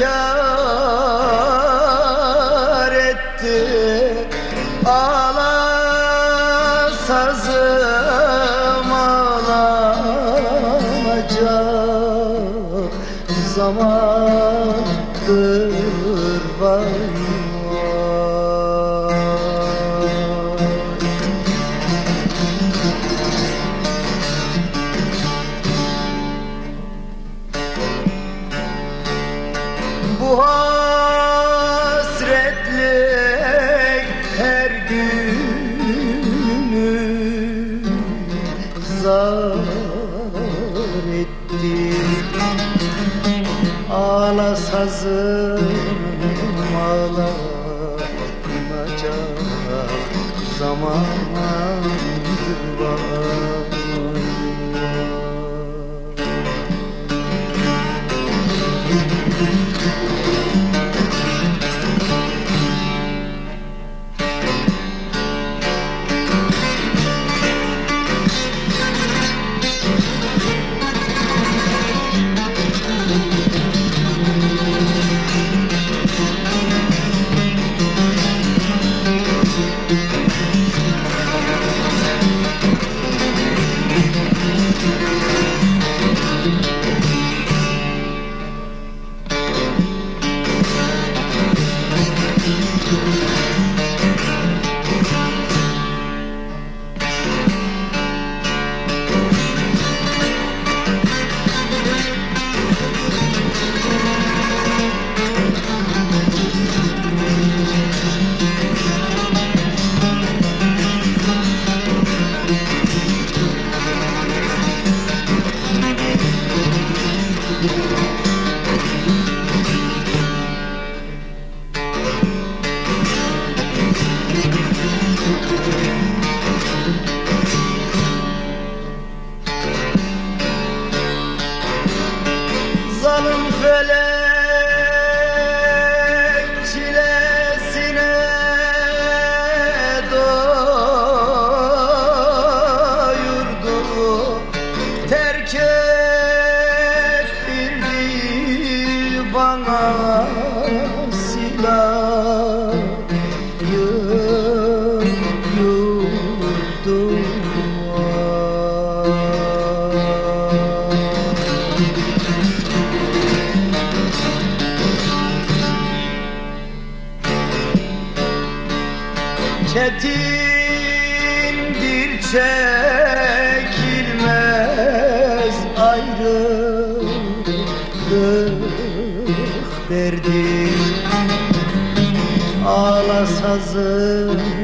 kar etti. Ağla sazım ağlanacak Zamandır Bu hasretlik her günü zar etti Ağla sazım ağlanacak zamandır Zalim felek bana silah yurdum Çetindir derdi Ağla sazım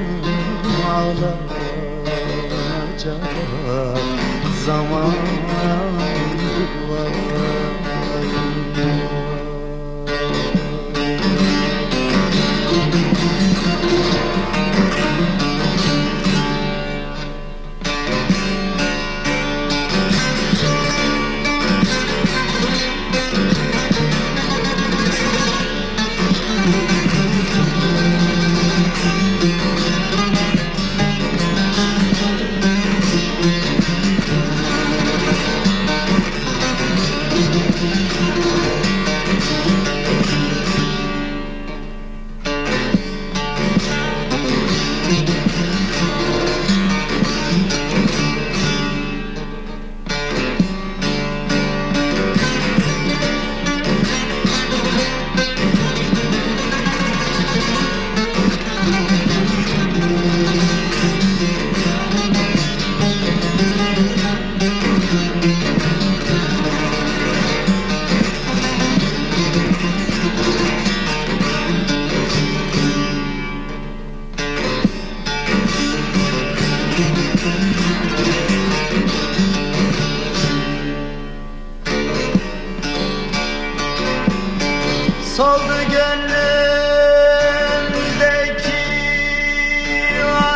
Soldu gönlümdeki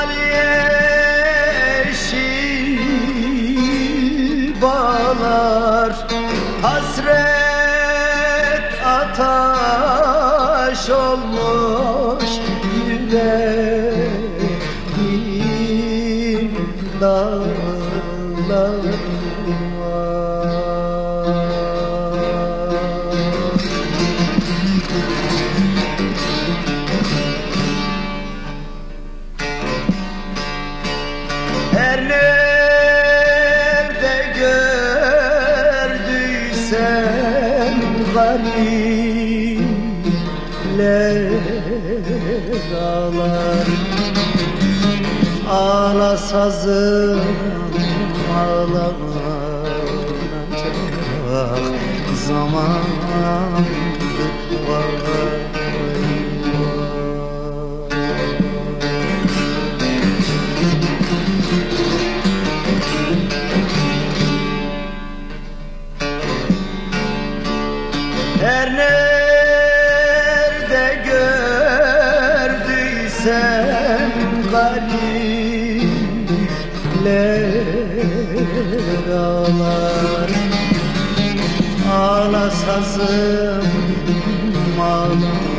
aliyeşi bağlar. Hasret ataş olmuş yüreğim dağlar garipler ağlar Ağla sazım ağlanacak zaman Her nerede gördüysem garipler ağlar. Ağla sazım ağlanacak